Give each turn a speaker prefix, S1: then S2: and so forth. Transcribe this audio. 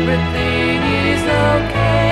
S1: everything is okay.